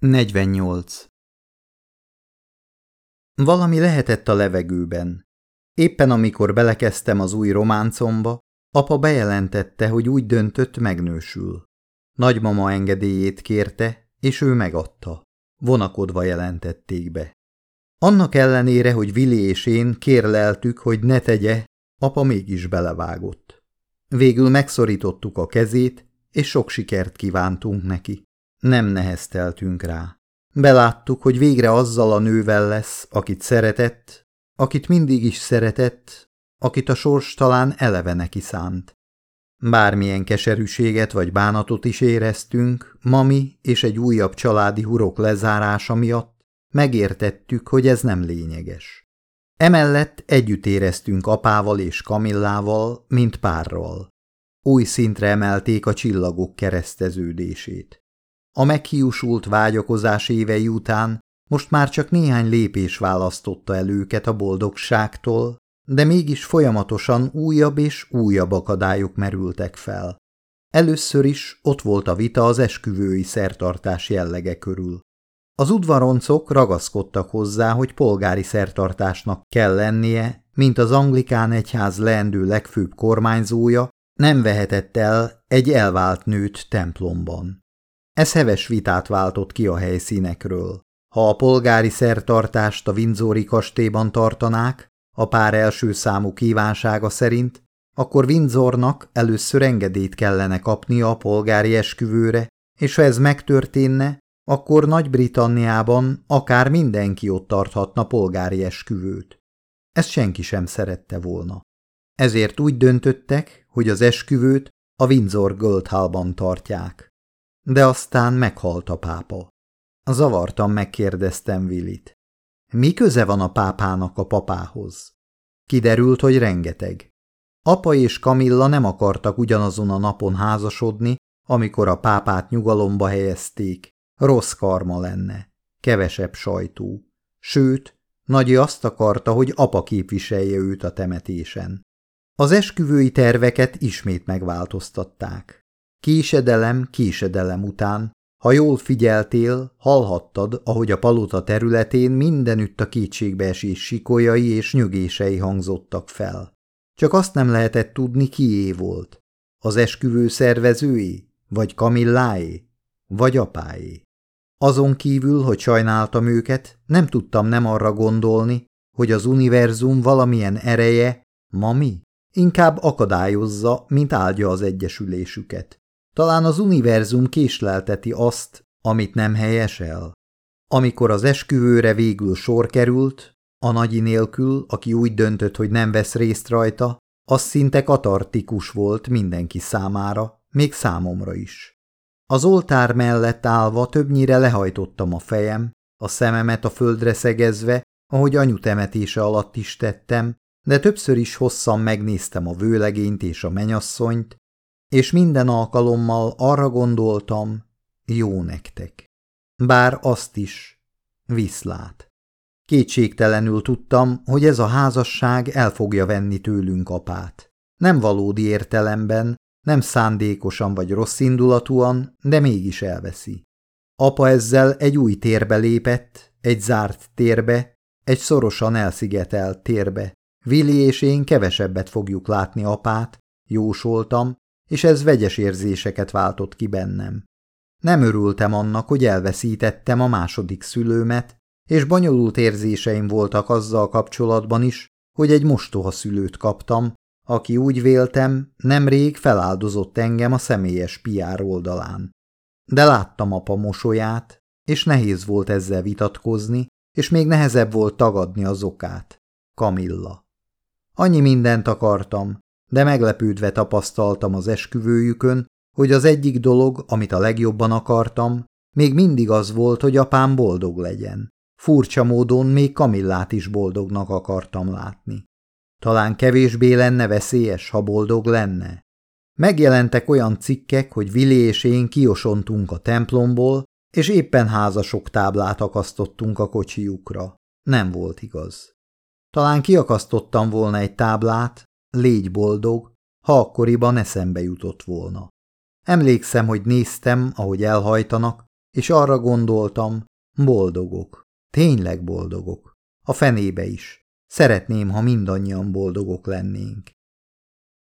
48. Valami lehetett a levegőben. Éppen amikor belekezdtem az új románcomba, apa bejelentette, hogy úgy döntött, megnősül. Nagymama engedélyét kérte, és ő megadta. Vonakodva jelentették be. Annak ellenére, hogy Vili és én kérleltük, hogy ne tegye, apa mégis belevágott. Végül megszorítottuk a kezét, és sok sikert kívántunk neki. Nem nehezteltünk rá. Beláttuk, hogy végre azzal a nővel lesz, akit szeretett, akit mindig is szeretett, akit a sors talán eleve neki szánt. Bármilyen keserűséget vagy bánatot is éreztünk, mami és egy újabb családi hurok lezárása miatt, megértettük, hogy ez nem lényeges. Emellett együtt éreztünk apával és Kamillával, mint párral. Új szintre emelték a csillagok kereszteződését. A meghiúsult vágyakozás évei után most már csak néhány lépés választotta el őket a boldogságtól, de mégis folyamatosan újabb és újabb akadályok merültek fel. Először is ott volt a vita az esküvői szertartás jellege körül. Az udvaroncok ragaszkodtak hozzá, hogy polgári szertartásnak kell lennie, mint az anglikán egyház leendő legfőbb kormányzója nem vehetett el egy elvált nőt templomban. Ez heves vitát váltott ki a helyszínekről. Ha a polgári szertartást a Windsori kastélyban tartanák, a pár első számú kívánsága szerint, akkor Windsornak először engedélyt kellene kapnia a polgári esküvőre, és ha ez megtörténne, akkor Nagy-Britanniában akár mindenki ott tarthatna polgári esküvőt. Ezt senki sem szerette volna. Ezért úgy döntöttek, hogy az esküvőt a Windsor Guildhallban tartják. De aztán meghalt a pápa. Zavartan megkérdeztem Willit. Mi köze van a pápának a papához? Kiderült, hogy rengeteg. Apa és Kamilla nem akartak ugyanazon a napon házasodni, amikor a pápát nyugalomba helyezték. Rossz karma lenne. Kevesebb sajtó. Sőt, Nagyi azt akarta, hogy apa képviselje őt a temetésen. Az esküvői terveket ismét megváltoztatták. Késedelem, késedelem után, ha jól figyeltél, hallhattad, ahogy a palota területén mindenütt a kétségbeesés sikolyai és nyögései hangzottak fel. Csak azt nem lehetett tudni, kié volt. Az esküvő szervezői, vagy Kamilláé, vagy apáé. Azon kívül, hogy sajnáltam őket, nem tudtam nem arra gondolni, hogy az univerzum valamilyen ereje, mami, inkább akadályozza, mint áldja az egyesülésüket. Talán az univerzum késlelteti azt, amit nem helyesel. Amikor az esküvőre végül sor került, a nagyi nélkül, aki úgy döntött, hogy nem vesz részt rajta, az szinte katartikus volt mindenki számára, még számomra is. Az oltár mellett állva többnyire lehajtottam a fejem, a szememet a földre szegezve, ahogy anyu temetése alatt is tettem, de többször is hosszan megnéztem a vőlegényt és a menyasszonyt, és minden alkalommal arra gondoltam, jó nektek. Bár azt is, viszlát. Kétségtelenül tudtam, hogy ez a házasság el fogja venni tőlünk apát. Nem valódi értelemben, nem szándékosan vagy rossz indulatúan, de mégis elveszi. Apa ezzel egy új térbe lépett, egy zárt térbe, egy szorosan elszigetelt térbe. Vili és én kevesebbet fogjuk látni apát, jósoltam, és ez vegyes érzéseket váltott ki bennem. Nem örültem annak, hogy elveszítettem a második szülőmet, és bonyolult érzéseim voltak azzal kapcsolatban is, hogy egy mostoha szülőt kaptam, aki úgy véltem, nemrég feláldozott engem a személyes piár oldalán. De láttam apa mosolyát, és nehéz volt ezzel vitatkozni, és még nehezebb volt tagadni az okát. Kamilla. Annyi mindent akartam, de meglepődve tapasztaltam az esküvőjükön, hogy az egyik dolog, amit a legjobban akartam, még mindig az volt, hogy apám boldog legyen. Furcsa módon még Kamillát is boldognak akartam látni. Talán kevésbé lenne veszélyes, ha boldog lenne. Megjelentek olyan cikkek, hogy Vili és én kiosontunk a templomból, és éppen házasok táblát akasztottunk a kocsijukra. Nem volt igaz. Talán kiakasztottam volna egy táblát, Légy boldog, ha akkoriban eszembe jutott volna. Emlékszem, hogy néztem, ahogy elhajtanak, és arra gondoltam, boldogok, tényleg boldogok. A fenébe is. Szeretném, ha mindannyian boldogok lennénk.